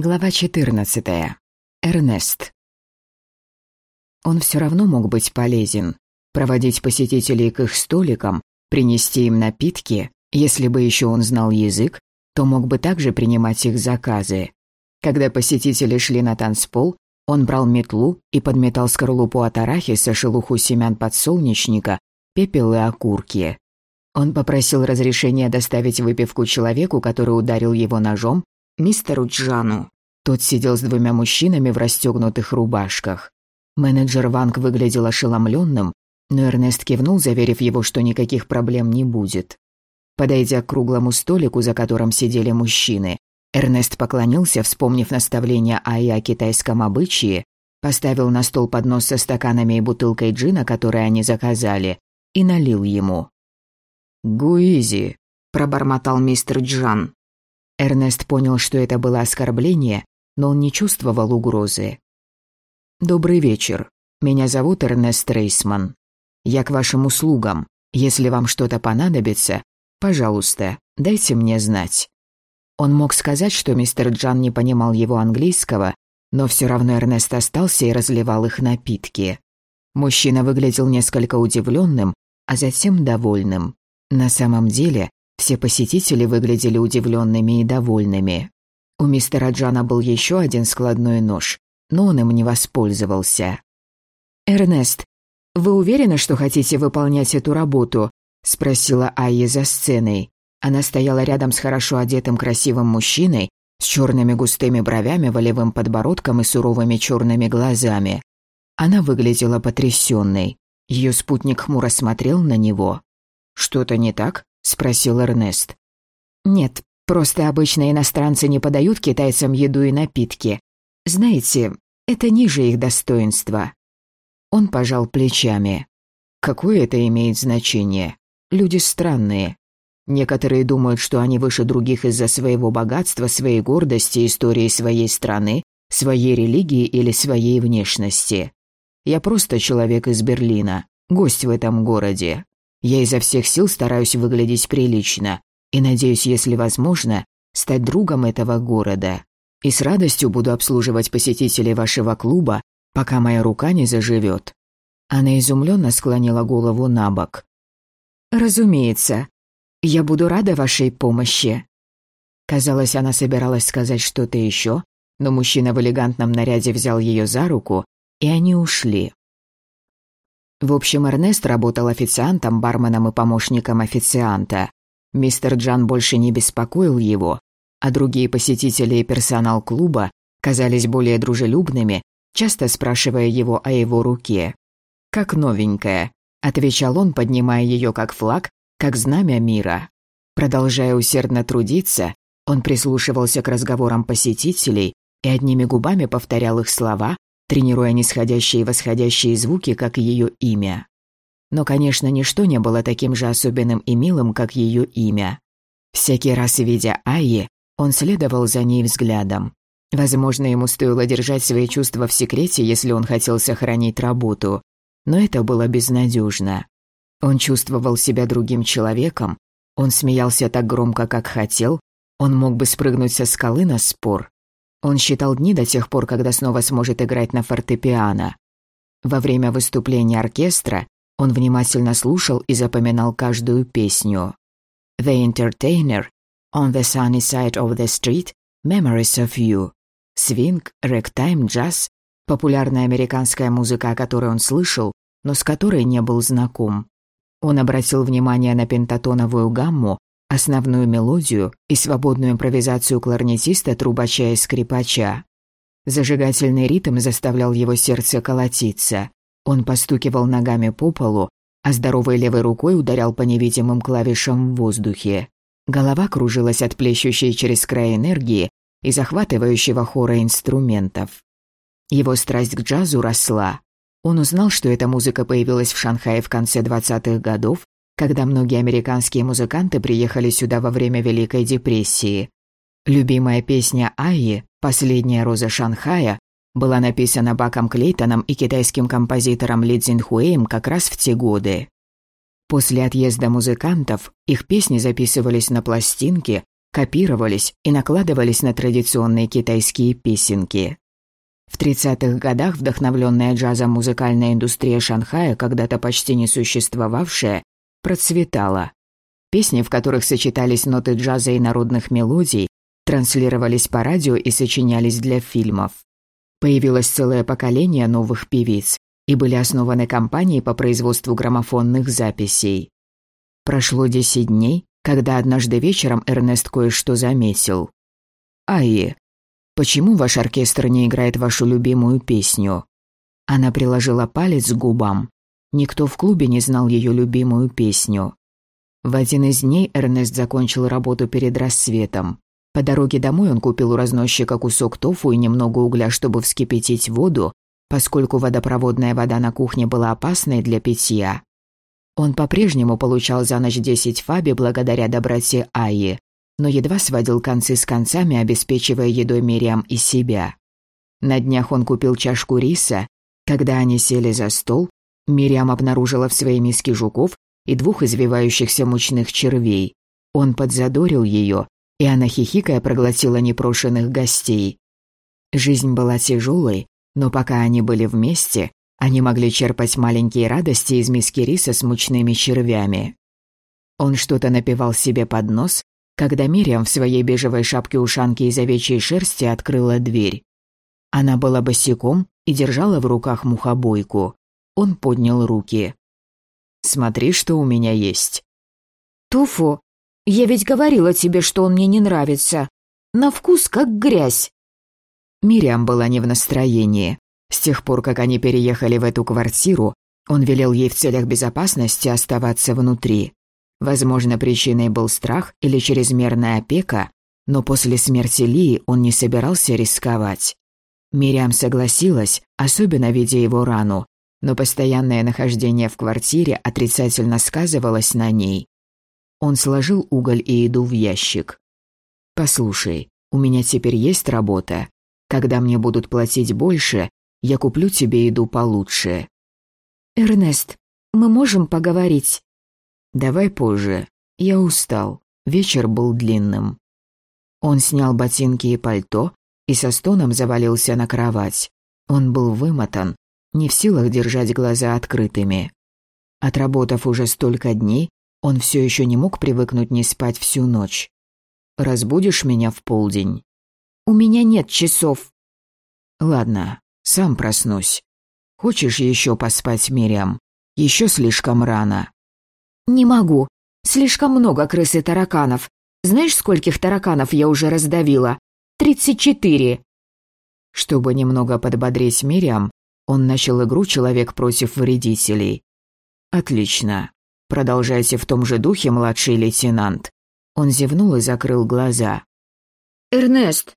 Глава 14. Эрнест. Он все равно мог быть полезен. Проводить посетителей к их столикам, принести им напитки. Если бы еще он знал язык, то мог бы также принимать их заказы. Когда посетители шли на танцпол, он брал метлу и подметал скорлупу от арахиса, шелуху семян подсолнечника, пепел и окурки. Он попросил разрешения доставить выпивку человеку, который ударил его ножом, мистеру Джану. Тот сидел с двумя мужчинами в расстегнутых рубашках. Менеджер Ванг выглядел ошеломленным, но Эрнест кивнул, заверив его, что никаких проблем не будет. Подойдя к круглому столику, за которым сидели мужчины, Эрнест поклонился, вспомнив наставление Аи о китайском обычае, поставил на стол поднос со стаканами и бутылкой джина, который они заказали, и налил ему. «Гуизи», – пробормотал мистер Джан. Эрнест понял, что это было оскорбление, но он не чувствовал угрозы. «Добрый вечер. Меня зовут Эрнест Рейсман. Я к вашим услугам. Если вам что-то понадобится, пожалуйста, дайте мне знать». Он мог сказать, что мистер Джан не понимал его английского, но все равно Эрнест остался и разливал их напитки. Мужчина выглядел несколько удивленным, а затем довольным. На самом деле, все посетители выглядели удивленными и довольными. У мистера Джана был еще один складной нож, но он им не воспользовался. «Эрнест, вы уверены, что хотите выполнять эту работу?» – спросила Айя за сценой. Она стояла рядом с хорошо одетым красивым мужчиной с черными густыми бровями, волевым подбородком и суровыми черными глазами. Она выглядела потрясенной. Ее спутник хмуро смотрел на него. «Что-то не так?» – спросил Эрнест. «Нет, просто обычно иностранцы не подают китайцам еду и напитки. Знаете, это ниже их достоинства». Он пожал плечами. «Какое это имеет значение? Люди странные. Некоторые думают, что они выше других из-за своего богатства, своей гордости, истории своей страны, своей религии или своей внешности. Я просто человек из Берлина, гость в этом городе. Я изо всех сил стараюсь выглядеть прилично и надеюсь, если возможно, стать другом этого города. И с радостью буду обслуживать посетителей вашего клуба, пока моя рука не заживет. Она изумленно склонила голову на бок. «Разумеется. Я буду рада вашей помощи». Казалось, она собиралась сказать что-то еще, но мужчина в элегантном наряде взял ее за руку, и они ушли. В общем, Эрнест работал официантом, барменом и помощником официанта. Мистер Джан больше не беспокоил его, а другие посетители и персонал клуба казались более дружелюбными, часто спрашивая его о его руке. «Как новенькая», — отвечал он, поднимая ее как флаг, как знамя мира. Продолжая усердно трудиться, он прислушивался к разговорам посетителей и одними губами повторял их слова, тренируя нисходящие и восходящие звуки, как ее имя. Но, конечно, ничто не было таким же особенным и милым, как ее имя. Всякий раз, видя Айи, он следовал за ней взглядом. Возможно, ему стоило держать свои чувства в секрете, если он хотел сохранить работу. Но это было безнадежно. Он чувствовал себя другим человеком, он смеялся так громко, как хотел, он мог бы спрыгнуть со скалы на спор, он считал дни до тех пор, когда снова сможет играть на фортепиано. Во время выступления оркестра он внимательно слушал и запоминал каждую песню. «The Entertainer», «On the Sunny Side of the Street», «Memories of You», свинг, рэктайм, джаз, популярная американская музыка, о которой он слышал, но с которой не был знаком. Он обратил внимание на пентатоновую гамму, основную мелодию и свободную импровизацию кларнетиста, трубача и скрипача. Зажигательный ритм заставлял его сердце колотиться. Он постукивал ногами по полу, а здоровой левой рукой ударял по невидимым клавишам в воздухе. Голова кружилась от плещущей через край энергии и захватывающего хора инструментов. Его страсть к джазу росла. Он узнал, что эта музыка появилась в Шанхае в конце 20-х годов когда многие американские музыканты приехали сюда во время Великой депрессии. Любимая песня Айи «Последняя роза Шанхая» была написана Баком Клейтоном и китайским композитором Ли Цзинхуэем как раз в те годы. После отъезда музыкантов их песни записывались на пластинки, копировались и накладывались на традиционные китайские песенки. В 30-х годах вдохновленная джазом музыкальная индустрия Шанхая, когда-то почти не существовавшая, процветала. Песни, в которых сочетались ноты джаза и народных мелодий, транслировались по радио и сочинялись для фильмов. Появилось целое поколение новых певиц, и были основаны компании по производству граммофонных записей. Прошло 10 дней, когда однажды вечером Эрнест кое-что заметил. «Аи, почему ваш оркестр не играет вашу любимую песню?» Она приложила палец к губам. Никто в клубе не знал ее любимую песню. В один из дней Эрнест закончил работу перед рассветом. По дороге домой он купил у разносчика кусок тофу и немного угля, чтобы вскипятить воду, поскольку водопроводная вода на кухне была опасной для питья. Он по-прежнему получал за ночь 10 фаби благодаря доброте Айи, но едва сводил концы с концами, обеспечивая едой Мириам и себя. На днях он купил чашку риса. Когда они сели за стол, Мириам обнаружила в своей миске жуков и двух извивающихся мучных червей. Он подзадорил ее, и она хихикая проглотила непрошенных гостей. Жизнь была тяжелой, но пока они были вместе, они могли черпать маленькие радости из миски риса с мучными червями. Он что-то напевал себе под нос, когда Мириам в своей бежевой шапке-ушанке из овечьей шерсти открыла дверь. Она была босиком и держала в руках мухобойку. Он поднял руки. «Смотри, что у меня есть». «Туфу, я ведь говорила тебе, что он мне не нравится. На вкус как грязь». Мириам была не в настроении. С тех пор, как они переехали в эту квартиру, он велел ей в целях безопасности оставаться внутри. Возможно, причиной был страх или чрезмерная опека, но после смерти Лии он не собирался рисковать. Мириам согласилась, особенно видя его рану, но постоянное нахождение в квартире отрицательно сказывалось на ней. Он сложил уголь и еду в ящик. «Послушай, у меня теперь есть работа. Когда мне будут платить больше, я куплю тебе еду получше». «Эрнест, мы можем поговорить?» «Давай позже. Я устал. Вечер был длинным». Он снял ботинки и пальто и со стоном завалился на кровать. Он был вымотан, не в силах держать глаза открытыми. Отработав уже столько дней, он все еще не мог привыкнуть не спать всю ночь. «Разбудишь меня в полдень?» У меня нет часов». «Ладно, сам проснусь. Хочешь еще поспать, Мириам? Еще слишком рано». «Не могу. Слишком много крыс и тараканов. Знаешь, скольких тараканов я уже раздавила? Тридцать четыре». Чтобы немного подбодрить Мириам, он начал игру «Человек против вредителей». «Отлично. Продолжайте в том же духе, младший лейтенант». Он зевнул и закрыл глаза. «Эрнест,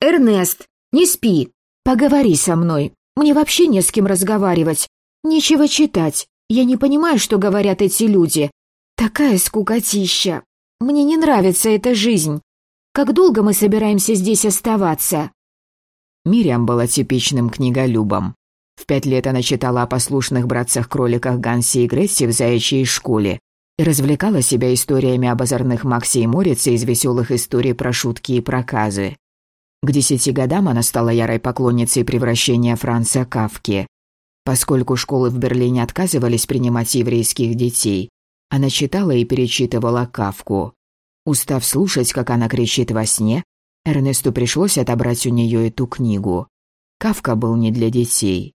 «Эрнест, не спи. Поговори со мной. Мне вообще не с кем разговаривать. Нечего читать. Я не понимаю, что говорят эти люди. Такая скукотища. Мне не нравится эта жизнь. Как долго мы собираемся здесь оставаться?» Мириам была типичным книголюбом. В пять лет она читала о послушных братцах-кроликах Гансе и Гретте в заячьей школе и развлекала себя историями об озорных Максе и Морице из веселых историй про шутки и проказы. К десяти годам она стала ярой поклонницей превращения Франца Кавки. Поскольку школы в Берлине отказывались принимать еврейских детей, она читала и перечитывала Кавку. Устав слушать, как она кричит во сне, Эрнесту пришлось отобрать у нее эту книгу. Кавка был не для детей.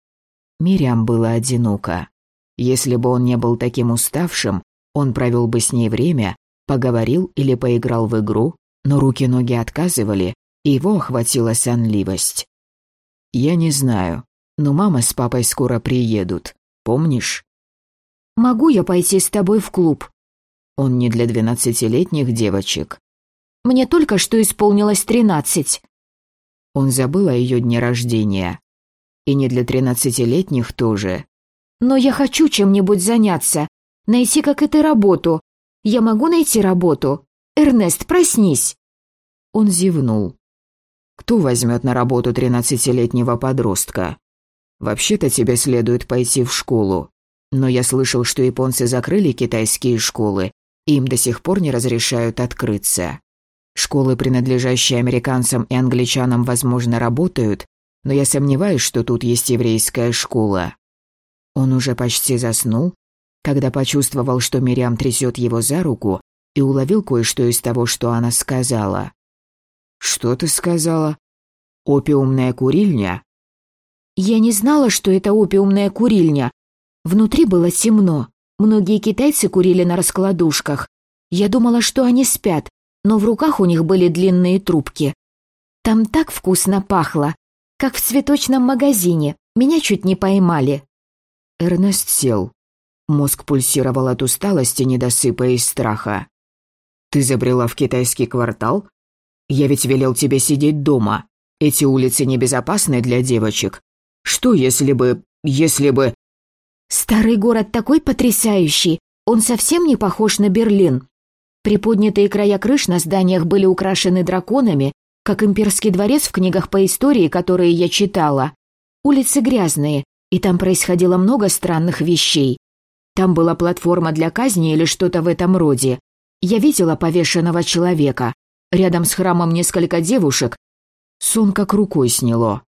Мириам было одиноко. Если бы он не был таким уставшим, он провел бы с ней время, поговорил или поиграл в игру, но руки-ноги отказывали, и его охватила сонливость. «Я не знаю, но мама с папой скоро приедут, помнишь?» «Могу я пойти с тобой в клуб?» «Он не для двенадцатилетних девочек». «Мне только что исполнилось тринадцать». Он забыл о ее дне рождения. И не для тринадцатилетних тоже. «Но я хочу чем-нибудь заняться, найти как это работу. Я могу найти работу? Эрнест, проснись!» Он зевнул. Кто возьмет на работу тринадцатилетнего подростка? Вообще-то тебе следует пойти в школу. Но я слышал, что японцы закрыли китайские школы, и им до сих пор не разрешают открыться. Школы, принадлежащие американцам и англичанам, возможно, работают, но я сомневаюсь, что тут есть еврейская школа. Он уже почти заснул, когда почувствовал, что Мириам трясет его за руку и уловил кое-что из того, что она сказала. «Что ты сказала? Опиумная курильня?» «Я не знала, что это опиумная курильня. Внутри было темно. Многие китайцы курили на раскладушках. Я думала, что они спят, но в руках у них были длинные трубки. Там так вкусно пахло, как в цветочном магазине. Меня чуть не поймали». Эрнест сел. Мозг пульсировал от усталости, недосыпа и страха. «Ты забрела в китайский квартал? Я ведь велел тебе сидеть дома. Эти улицы небезопасны для девочек. Что если бы... если бы...» «Старый город такой потрясающий, он совсем не похож на Берлин. Приподнятые края крыш на зданиях были украшены драконами, как имперский дворец в книгах по истории, которые я читала. Улицы грязные, и там происходило много странных вещей. Там была платформа для казни или что-то в этом роде. Я видела повешенного человека. Рядом с храмом несколько девушек. Сон как рукой сняло.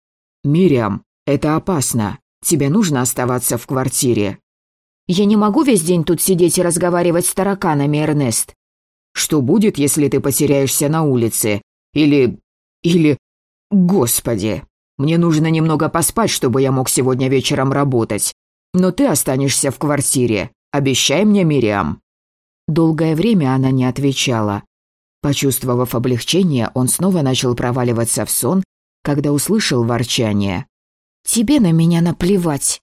«Мириам, это опасно. Тебе нужно оставаться в квартире». «Я не могу весь день тут сидеть и разговаривать с тараканами, Эрнест». «Что будет, если ты потеряешься на улице? Или... или... Господи, мне нужно немного поспать, чтобы я мог сегодня вечером работать. Но ты останешься в квартире. Обещай мне, Мириам». Долгое время она не отвечала. Почувствовав облегчение, он снова начал проваливаться в сон, когда услышал ворчание. «Тебе на меня наплевать.